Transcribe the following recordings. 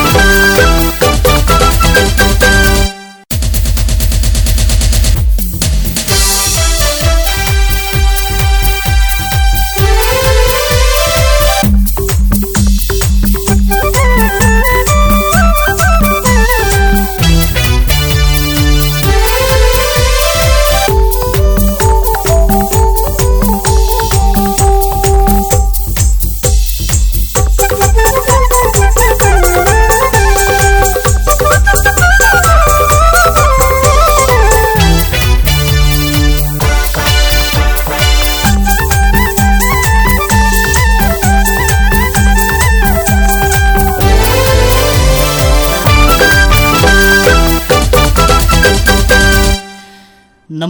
Thank you.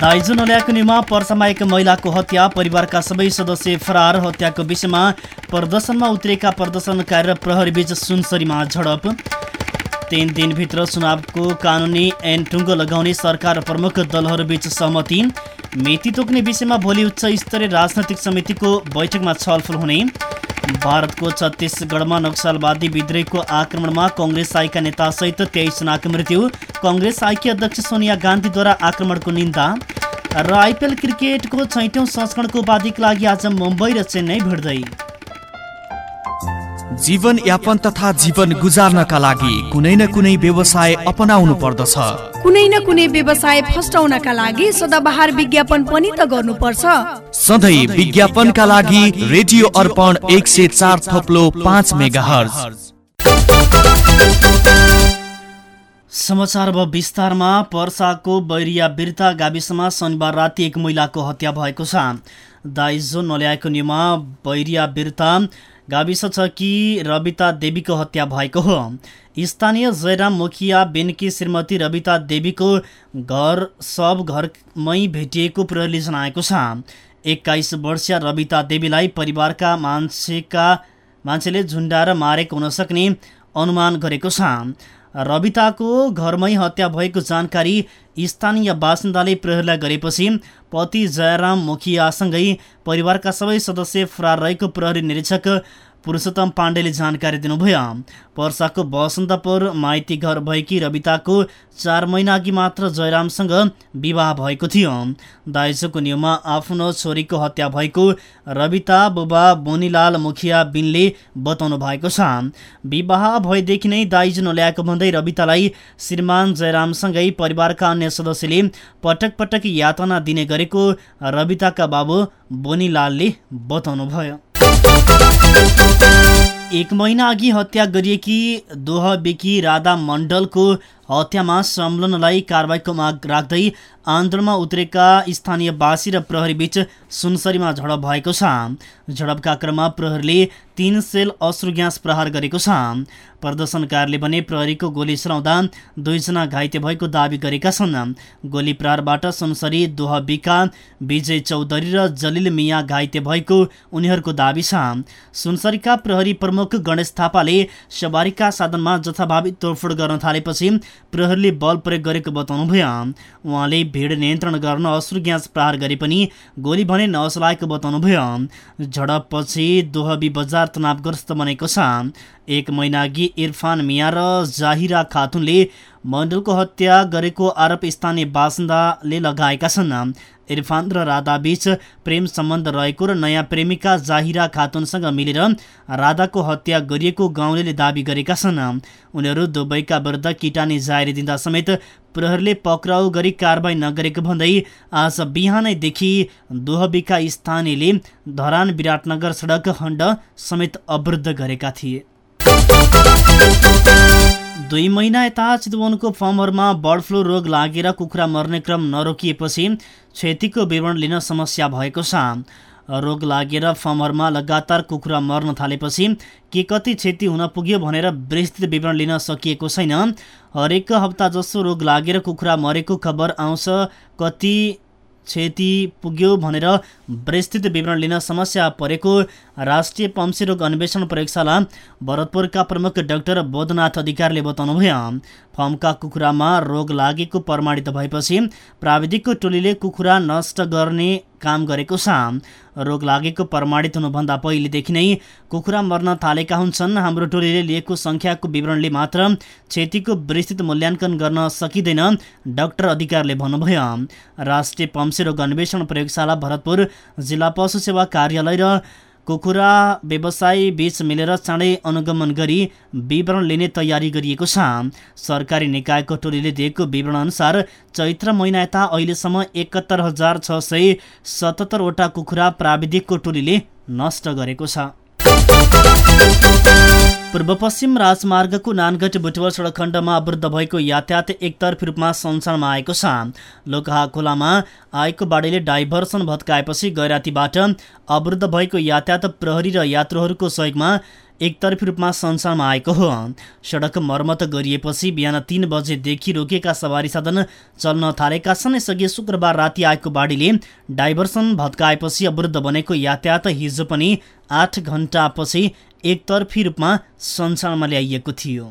दाइजो नल्याएको निमा पर्सामा एक महिलाको हत्या परिवारका सबै सदस्य फरार हत्याको विषयमा प्रदर्शनमा उत्रेका प्रदर्शनकारी र प्रहरीबीच सुनसरीमा झडप। तीन दिनभित्र चुनावको कानुनी ऐन टुङ्गो लगाउने सरकार प्रमुख दलहरूबीच सहमति। मिति तोक्ने विषयमा भोलि उच्च स्तरीय राजनैतिक समितिको बैठकमा छलफल हुने। भारतको छत्तिसगढमा नक्सलवादी विद्रोहीको आक्रमणमा कङ्ग्रेस आईका नेतासहित तेइसजनाको मृत्यु। कङ्ग्रेस आईकी अध्यक्ष सोनिया गान्धीद्वारा आक्रमणको निन्दा। र आइपिएल क्रिकेटको छैटौँ संस्करणको उपाधिका लागि आज मुम्बई र चेन्नई भिड्दै जीवन यापन तथा जीवन गुजार्नका लागि कुनै न कुनै व्यवसाय अपनाउनु पर्दछ। कुनै न कुनै व्यवसाय फस्टाउनका लागि सदाबहार विज्ञापन पनि त गर्नुपर्छ। सधैँ विज्ञापनका लागि रेडियो अर्पण एक सय चार थप्लो पाँच मेगा समाचार अब विस्तारमा। पर्साको बैरिया बिर्ता गाविसमा शनिबार राति एक महिलाको हत्या भएको छ। दाइजो नल्याएको नियममा बैरिया बिर्ता गाविस छ कि रविता देवीको हत्या भएको हो। स्थानीय जयराम मुखिया बेनकी श्रीमती रविता देवीको घर सब घरमै भेटिएको प्रहरीले जनाएको छ। एक्काइस वर्षीय रविता देवीलाई परिवारका मान्छेका मान्छेले झुन्डाएर मारेको हुन सक्ने अनुमान गरेको छ। रविताको घरमै हत्या भएको जानकारी स्थानीय बासिन्दाले प्रहरीलाई गरेपछि पति जयराम मुखियासँगै परिवारका सबै सदस्य फरार रहेको प्रहरी निरीक्षक पुरुषोत्तम पाण्डेले जानकारी दिनुभयो। पर्साको बसन्तपुर माइती घर भएकी रविताको चार महिना अघि मात्र जयरामसँग विवाह भएको थियो। दाइजोको नियममा आफ्नो छोरीको हत्या भएको रविता बुबा बोनीलाल मुखिया बिनले बताउनु भएको छ। विवाह भएदेखि नै दाइजो नल्याएको भन्दै रवितालाई श्रीमान जयरामसँगै परिवारका अन्य सदस्यले पटक पटक यातना दिने गरेको रविताका बाबु बोनीलालले बताउनुभयो। एक महिना अघि हत्या गरिएकी दोहबेकी राधा मण्डलको हत्यामा संलग्नलाई कारवाहीको माग राख्दै आन्दोलनमा उत्रेका स्थानीयवासी र प्रहरीबीच सुनसरीमा झडप भएको छ। झडपका क्रममा प्रहरीले तीन सेल अश्रु ग्यास प्रहार गरेको छ। प्रदर्शनकारीले भने प्रहरीको गोली चलाउँदा दुईजना घाइते भएको दावी गरेका छन्। गोली प्रहारबाट सुनसरी दोहबीका विजय चौधरी र जलिल मिया घाइते भएको उनीहरूको दावी छ। सुनसरीका प्रहरी प्रमुख गणेश थापाले सवारीका साधनमा जथाभावी तोडफोड गर्न थालेपछि प्रहरीले बल प्रयोग गरेको बताउनुभयो उहाँले भिड नियन्त्रण गर्न अश्रु ग्यास प्रहार गरे पनि गोली भने नचलाएको बताउनुभयो झडपपछि दोहबी बजार तनावग्रस्त बनेको छ। एक महिना अघि इरफान मिया र जाहिरा खातुनले मण्डलको हत्या गरेको आरोप स्थानीय बासिन्दाले लगाएका छन्। इरफान र राधाबीच प्रेम सम्बन्ध रहेको र नयाँ प्रेमिका जाहिरा खातुनसँग मिलेर राधाको हत्या गरिएको गाउँले दावी गरेका छन्। उनीहरू दुवैका विरुद्ध किटानी जारी दिँदा समेत प्रहरीले पक्राउ गरी कारवाही नगरेको भन्दै आज बिहानैदेखि दोहबीका स्थानीयले धरान विराटनगर सडक खण्ड समेत अवरुद्ध गरेका थिए। दुई महिना यता चितवनको फर्महरूमा बर्ड फ्लू रोग लागेर कुखुरा मर्ने क्रम नरोकिएपछि क्षतिको विवरण लिन समस्या भएको छ। रोग लागेर फर्महरूमा लगातार कुखुरा मर्न थालेपछि के कति क्षति हुन पुग्यो भनेर विस्तृत विवरण लिन सकिएको छैन। हरेक हप्ता जसो रोग लागेर कुखुरा मरेको खबर आउँछ कति क्षति पुग्यो भनेर विस्तृत विवरण लिन समस्या परेको राष्ट्रिय पम्सी रोग अन्वेषण प्रयोगशाला भरतपुरका प्रमुख डाक्टर बोधनाथ अधिकारीले बताउनुभयो फर्मका कुखुरामा रोग लागेको प्रमाणित भएपछि प्राविधिकको टोलीले कुखुरा नष्ट गर्ने काम गरेको छ रोग लागेको प्रमाणित हुनुभन्दा पहिलेदेखि नै कुखुरा मर्न थालेका हुन्छन्। हाम्रो टोलीले लिएको सङ्ख्याको विवरणले मात्र क्षतिको विस्तृत मूल्याङ्कन गर्न सकिँदैन डाक्टर अधिकारीले भन्नुभयो। राष्ट्रिय पम्सी रोग अन्वेषण प्रयोगशाला भरतपुर जिल्ला पशु सेवा कार्यालय र कुखुरा व्यवसायी बीच मिलेर चाँडै अनुगमन गरी विवरण लिने तयारी गरिएको छ। सरकारी निकायको टोलीले दिएको विवरण अनुसार चैत्र महिना यता अहिलेसम्म एकहत्तर हजार छ सय सतहत्तरवटा कुखुरा प्राविधिकको टोलीले नष्ट गरेको छ। पूर्व पश्चिम राजमार्गको नानगढ बुटवल सडक खण्डमा अवरुद्ध भएको यातायात एकतर्फी रूपमा सञ्चालनमा आएको छ। लोकहा खोलामा आएको बाढीले डाइभर्सन भत्काएपछि गैरातीबाट अवरुद्ध भएको यातायात प्रहरी र यात्रुहरूको सहयोगमा एकतर्फी रूपमा सञ्चालनमा आएको हो। सडक मर्मत गरिएपछि बिहान तिन बजेदेखि रोकिएका सवारी साधन चल्न थालेका छन्। यसअघि शुक्रबार राति आएको बाढीले डाइभर्सन भत्काएपछि अवरुद्ध बनेको यातायात हिजो पनि आठ घन्टापछि एकतर्फी रूपमा सञ्चालनमा ल्याइएको थियो।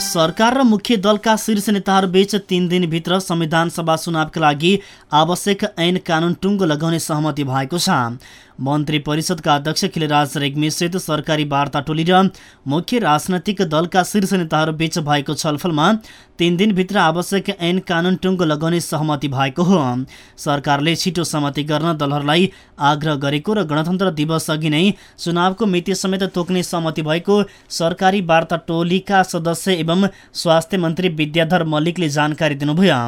सरकार र मुख्य दलका शीर्ष नेताहरूबीच तीन दिनभित्र संविधान सभा चुनावका लागि आवश्यक ऐन कानुन टुङ्गो लगाउने सहमति भएको छ। मन्त्री परिषदका अध्यक्ष खिलराज रेग्मीसहित सरकारी वार्ता टोली र मुख्य राजनैतिक दलका शीर्ष नेताहरूबीच भएको छलफलमा तीन दिनभित्र आवश्यक ऐन कानुन टुङ्गो लगाउने सहमति भएको हो। सरकारले छिटो सहमति गर्न दलहरूलाई आग्रह गरेको र गणतन्त्र दिवस अघि नै चुनावको मिति समेत तोक्ने सहमति भएको सरकारी वार्ता टोलीका सदस्य एवं स्वास्थ्य मन्त्री विद्याधर मल्लिकले जानकारी दिनुभयो।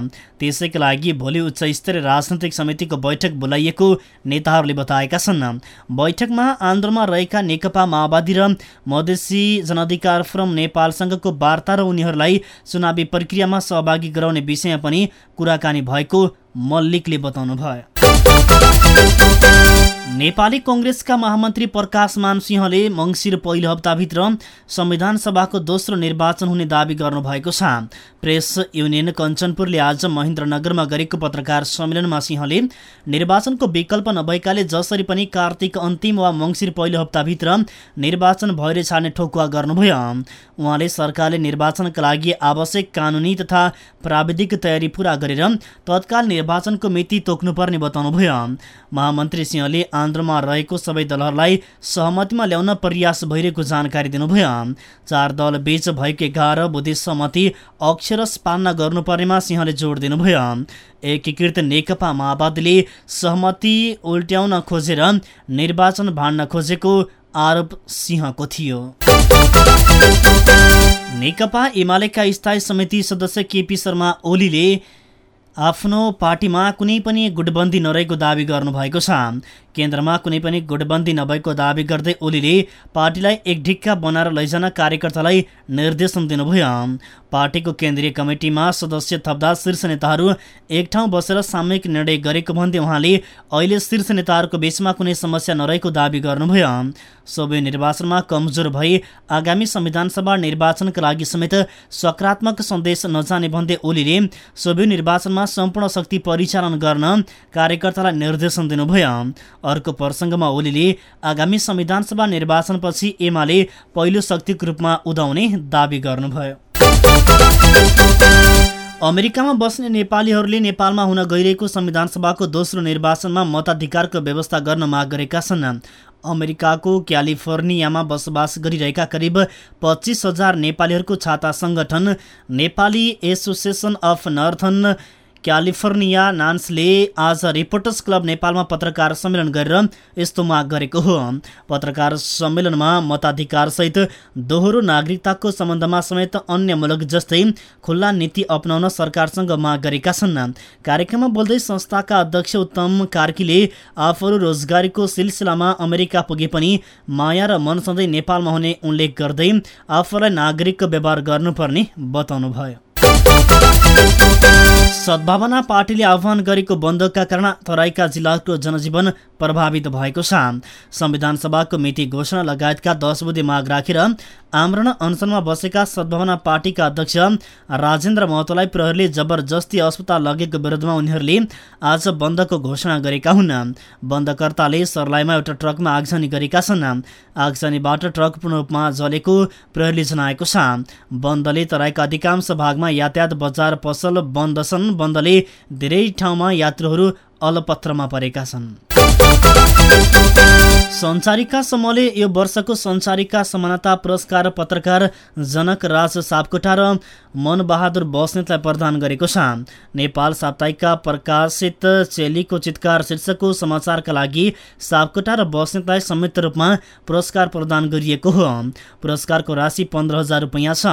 त्यसैका लागि भोलि उच्च स्तरीय राजनैतिक समितिको बैठक बोलाइएको नेताहरूले बताएका छन्। बैठकमा आन्दोलनमा रहेका नेकपा माओवादी र मधेसी जनअधिकार फोरम नेपालसँगको वार्ता र उनीहरूलाई चुनावी प्रक्रियामा सहभागी गराउने विषयमा पनि कुराकानी भएको मल्लिकले बताउनुभयो। नेपाली कङ्ग्रेसका महामन्त्री प्रकाश मानसिंहले मङ्सिर पहिलो हप्ताभित्र संविधान सभाको दोस्रो निर्वाचन हुने दावी गर्नुभएको छ। प्रेस युनियन कञ्चनपुरले आज महेन्द्रनगरमा गरेको पत्रकार सम्मेलनमा सिंहले निर्वाचनको विकल्प नभएकाले जसरी पनि कार्तिक अन्तिम वा मङ्सिर पहिलो हप्ताभित्र निर्वाचन भएर छाड्ने ठोकुवा गर्नुभयो। उहाँले सरकारले निर्वाचनका लागि आवश्यक कानुनी तथा प्राविधिक तयारी पूरा गरेर तत्काल निर्वाचनको मिति तोक्नुपर्ने बताउनुभयो। महामन्त्री सिंहले आन्द्रमा रहेको सबै दलहरूलाई सहमतिमा ल्याउन प्रयास भइरहेको जानकारी दिनुभयो। चार दल बीच भएको एघार बुद्धि सहमति अक्षरस पालना गर्नुपर्नेमा सिंहले जोड दिनुभयो। एकीकृत नेकपा माओवादीले सहमति उल्ट्याउन खोजेर निर्वाचन भाड्न खोजेको आरोप सिंहको थियो। नेकपा एमालेका स्थायी समिति सदस्य केपी शर्मा ओलीले आफ्नो पार्टीमा कुनै पनि गुटबन्दी नरहेको दावी गर्नुभएको छ। केन्द्रमा कुनै पनि गुटबन्दी नभएको दावी गर्दै ओलीले पार्टीलाई एक ढिक्का बनाएर लैजान कार्यकर्तालाई निर्देशन दिनुभयो। पार्टीको केन्द्रीय कमिटीमा सदस्य थप्दा शीर्ष नेताहरू एक ठाउँ बसेर सामूहिक निर्णय गरेको भन्दै उहाँले अहिले शीर्ष नेताहरूको बीचमा कुनै समस्या नरहेको दावी गर्नुभयो। सबै निर्वाचनमा कमजोर भई आगामी संविधान सभा निर्वाचनका लागि समेत सकारात्मक सन्देश नजाने भन्दै ओलीले सबै निर्वाचनमा सम्पूर्ण शक्ति परिचालन गर्न कार्यकर्तालाई निर्देशन दिनुभयो। अर्को प्रसङ्गमा ओलीले आगामी संविधान सभा निर्वाचनपछि एमाले पहिलो शक्तिको रूपमा उदाउने दावी गर्नुभयो। अमेरिकामा बस्ने नेपालीहरूले नेपालमा हुन गइरहेको संविधान सभाको दोस्रो निर्वाचनमा मताधिकारको व्यवस्था गर्न माग गरेका छन्। अमेरिकाको क्यालिफोर्नियामा बसोबास गरिरहेका करिब पच्चिस हजार नेपालीहरूको छाता सङ्गठन Nepali association of northern California नान्सले आज रिपोर्टर्स क्लब नेपालमा पत्रकार सम्मेलन गरेर यस्तो माग गरेको हो। पत्रकार सम्मेलनमा मताधिकारसहित दोहोरो नागरिकताको सम्बन्धमा समेत अन्य मुलुक जस्तै खुल्ला नीति अपनाउन सरकारसँग माग गरेका छन्। कार्यक्रममा बोल्दै संस्थाका अध्यक्ष उत्तम कार्कीले आफूहरू रोजगारीको सिलसिलामा अमेरिका पुगे पनि माया र मन सधैँ नेपालमा हुने उल्लेख गर्दै आफूलाई नागरिकको व्यवहार गर्नुपर्ने बताउनुभयो। सद्भावना पार्टीले आह्वान गरेको बन्दका कारण तराईका जिल्लाको जनजीवन प्रभावित भएको छ। संविधान सभाको मिति घोषणा लगायतका दस बुधे माग राखेर आमरण अनसनमा बसेका सद्भावना पार्टीका अध्यक्ष राजेन्द्र महतोलाई प्रहरीले जबरजस्ती अस्पताल लगेको विरोधमा उनीहरूले आज बन्दको घोषणा गरेका हुन्। बन्दकर्ताले सर्लाईमा एउटा ट्रकमा आगजनी गरेका छन्। आगजनीबाट ट्रक पूर्ण रूपमा जलेको प्रहरीले जनाएको छ। बन्दले तराईका अधिकांश भागमा यातायात बजार पसल बन्द छन् बन्दले धेरै ठाउँमा यात्रुहरू अलपत्रमा परेका छन्। सञ्चारिका समूहले यो वर्षको सञ्चारिका समानता पुरस्कार पत्रकार जनक राज सापकोटा र मनबहादुर बस्नेतलाई प्रदान गरेको छ। नेपाल साप्ताहिकका प्रकाशित चेलीको चितकार शीर्षकको समाचारका लागि सापकोटा र बस्नेतलाई संयुक्त रूपमा पुरस्कार प्रदान गरिएको हो। पुरस्कारको राशि पन्ध्र हजार रुपियाँ छ।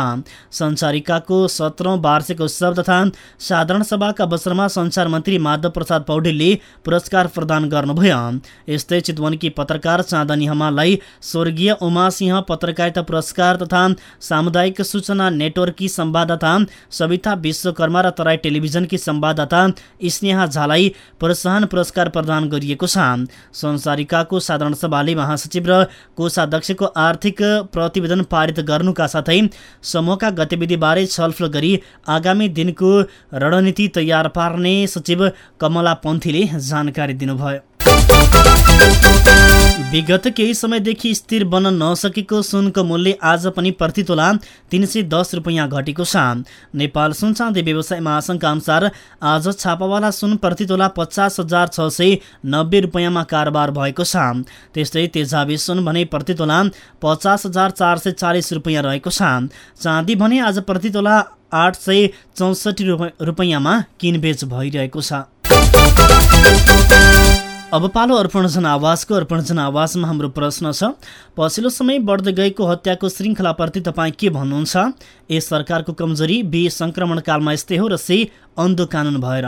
सञ्चारिकाको सत्रौँ वार्षिक उत्सव तथा साधारण सभाका अवसरमा सञ्चार मन्त्री माधव प्रसाद पौडेलले पुरस्कार प्रदान गर्नुभयो। यस्तै चितवनकी पत्रकार चाँदनी हमाललाई स्वर्गीय उमासिंह पत्रकारिता पुरस्कार तथा सामुदायिक सूचना नेटवर्ककी संवाददाता सविता विश्वकर्मा र तराई टेलिभिजनकी संवाददाता स्नेहा झालाई प्रोत्साहन पुरस्कार प्रदान गरिएको छ। संसारिकाको साधारण सभाले महासचिव र कोषाध्यक्षको आर्थिक प्रतिवेदन पारित गर्नुका साथै समूहका गतिविधिबारे छलफल गरी आगामी दिनको रणनीति तयार पार्ने सचिव कमला पन्थीले जानकारी दिनुभयो। विगत केही समयदेखि स्थिर बन्न नसकेको सुनको मूल्य आज पनि प्रतितोला तिन सय दस रुपियाँ घटेको छ। नेपाल सुन चाँदी व्यवसाय महासङ्घका अनुसार आज छापावाला सुन प्रतितोला पचास हजार छ सय नब्बे रुपियाँमा कारोबार भएको छ। त्यस्तै तेजाबी सुन भने प्रतितोला पचास हजार चार सय चालिस रुपियाँ रहेको छ। चाँदी भने आज प्रतितोला आठ सय चौसठी रुपियाँमा किनबेच भइरहेको छ। अब पालो अर्पण जनावासको अर्पण जनावासमा हाम्रो प्रश्न छ। पछिल्लो समय बढ्दै गएको हत्याको श्रृङ्खलाप्रति तपाईँ के भन्नुहुन्छ? ए सरकारको कमजोरी बी सङ्क्रमणकालमा यस्तै हो र सी अन्धो कानुन भएर।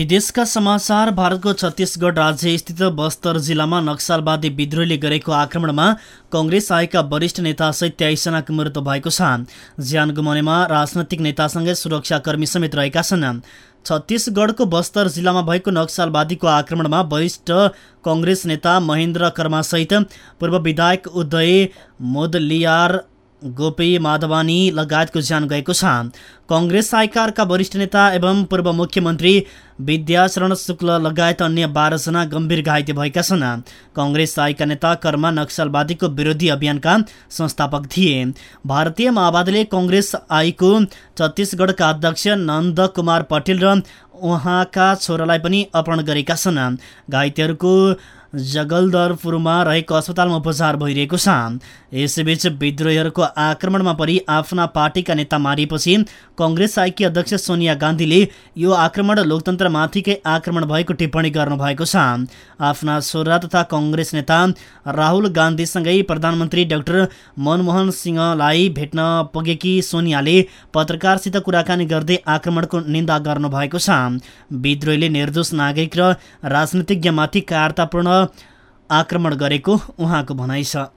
विदेशका समाचार भारतको छत्तिसगढ राज्य स्थित बस्तर जिल्लामा नक्सलवादी विद्रोहीले गरेको आक्रमणमा कङ्ग्रेस आएका वरिष्ठ नेतासहित तेइसजनाको मृत्यु भएको छ। ज्यान गुमाउनेमा राजनैतिक नेतासँगै सुरक्षाकर्मी समेत रहेका छन्। छत्तिसगढको बस्तर जिल्लामा भएको नक्सलवादीको आक्रमणमा वरिष्ठ कङ्ग्रेस नेता महेन्द्र कर्मासहित पूर्व विधायक उदय मोदलियार गोपी माधवानी लगायतको ज्यान गएको छ। कङ्ग्रेस आइकारका वरिष्ठ नेता एवं पूर्व मुख्यमन्त्री विद्याचरण शुक्ल लगायत अन्य बाह्रजना गम्भीर घाइते भएका छन्। कङ्ग्रेस आइका नेता कर्मा नक्सलवादीको विरोधी अभियानका संस्थापक थिए। भारतीय माओवादीले कङ्ग्रेस आईको छत्तिसगढका अध्यक्ष नन्द कुमार पटेल र उहाँका छोरालाई पनि अपहरण गरेका छन्। घाइतेहरूको जगलदरपुरमा रहेको अस्पतालमा उपचार भइरहेको छ। यसैबीच विद्रोहीहरूको आक्रमणमा परि आफ्ना पार्टीका नेता मारिएपछि कङ्ग्रेस आइकी अध्यक्ष सोनिया गान्धीले यो आक्रमण लोकतन्त्रमाथिकै आक्रमण भएको टिप्पणी गर्नुभएको छ। आफ्ना छोरा तथा कङ्ग्रेस नेता राहुल गान्धीसँगै प्रधानमन्त्री डाक्टर मनमोहन सिंहलाई भेट्न पुगेकी सोनियाले पत्रकारसित कुराकानी गर्दै आक्रमणको निन्दा गर्नुभएको छ। विद्रोहीले निर्दोष नागरिक र राजनीतिज्ञमाथि कायरतापूर्ण आक्रमण गरेको उहाँको भनाइ छ।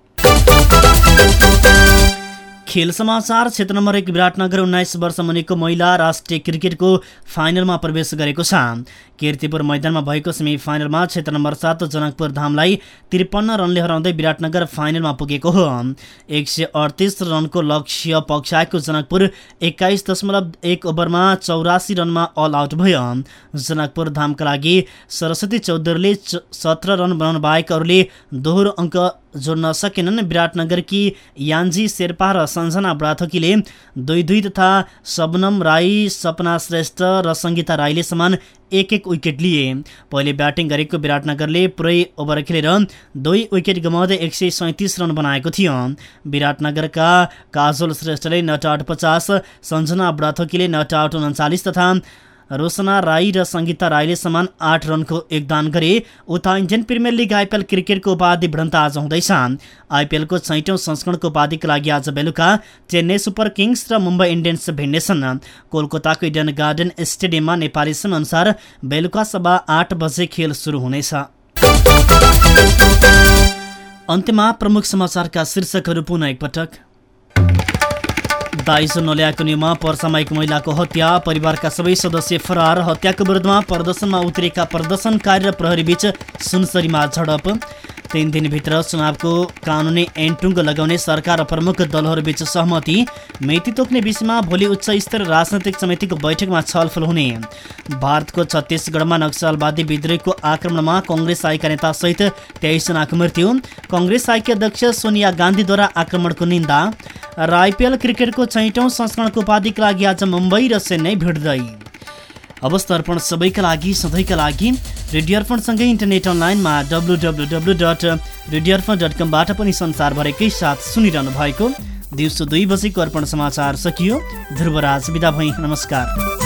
खेल समाचार क्षेत्र नम्बर एक विराटनगर उन्नाइस वर्ष मुनिको महिला राष्ट्रिय क्रिकेटको फाइनलमा प्रवेश गरेको छ। किर्तिपुर मैदानमा भएको सेमी फाइनलमा क्षेत्र नम्बर सात जनकपुर धामलाई त्रिपन्न रनले हराउँदै विराटनगर फाइनलमा पुगेको हो। एक सय अडतिस रनको लक्ष्य पक्षाएको जनकपुर एक्काइस दशमलव एक ओभरमा चौरासी रनमा अल आउट भयो। जनकपुर धामका लागि सरस्वती चौधरीले सत्र रन बनाउनु बाहेक अरूले दोहोरो अङ्क जोड्न सकेनन्। विराटनगरकी यान्जी शेर्पा र सञ्जना बुढाथोकीले दुई दुई तथा शबनम राई सपना श्रेष्ठ र सङ्गीता राईले समान एक एक विकेट लिए। पहिले ब्याटिङ गरेको विराटनगरले पुरै ओभर खेलेर दुई विकेट गुमाउँदै एक सय सैँतिस रन बनाएको थियो। विराटनगरका काजोल श्रेष्ठले नट आउट पचास सञ्जना बुढाथोकीले नट आउट उन्चालिस तथा रोशना राई र सङ्गीता राईले समान आठ रनको योगदान गरे। उता इन्डियन प्रिमियर लिग आइपिएल क्रिकेटको उपाधि भिडन्त आज हुँदैछ आइपिएलको छैटौँ संस्करणको उपाधिको लागि आज बेलुका चेन्नई सुपर किङ्स र मुम्बई इन्डियन्स भिड्नेछन्। कोलकाताको इडन गार्डन स्टेडियममा नेपाली समयअनुसार बेलुका सभा आठ बजे खेल सुरु हुनेछ। अन्त्यमा प्रमुख समाचारका शीर्षकहरू पुनः एकपटक। दाइजो नल्याएको नियममा पर्सामा महिलाको हत्या परिवारका सबै सदस्य फरार हत्याको विरुद्धमा प्रदर्शनमा उत्रेका प्रदर्शनकारी र प्रहरीबीच सुनसरीमा झडप। तीन दिनभित्र चुनावको कानुनी एन्टुङ्ग लगाउने सरकार र प्रमुख दलहरूबीच सहमति। मेती तोक्ने विषयमा भोलि उच्च स्तरीय राजनैतिक समितिको बैठकमा छलफल हुने। भारतको छत्तिसगढमा नक्सलवादी विद्रोहीको आक्रमणमा कङ्ग्रेस आएका नेतासहित तेइसजनाको मृत्यु। कङ्ग्रेस आएकी अध्यक्ष सोनिया गान्धीद्वारा आक्रमणको निन्दा। र आइपिएल क्रिकेटको छैटौँ संस्करणको उपाधिका लागि आज मुम्बई र चेन्नई भिड्दै अवस्था अर्पण सबैका लागि सधैँका लागि। रेडियो अर्पणसँगै इन्टरनेट अनलाइनमा W W W dot radio Arpan dot कमबाट पनि संसारभरिकै साथ सुनिरहनु भएको। दिउँसो दुई बजेको अर्पण समाचार सकियो। ध्रुवराज बिदा भई। नमस्कार।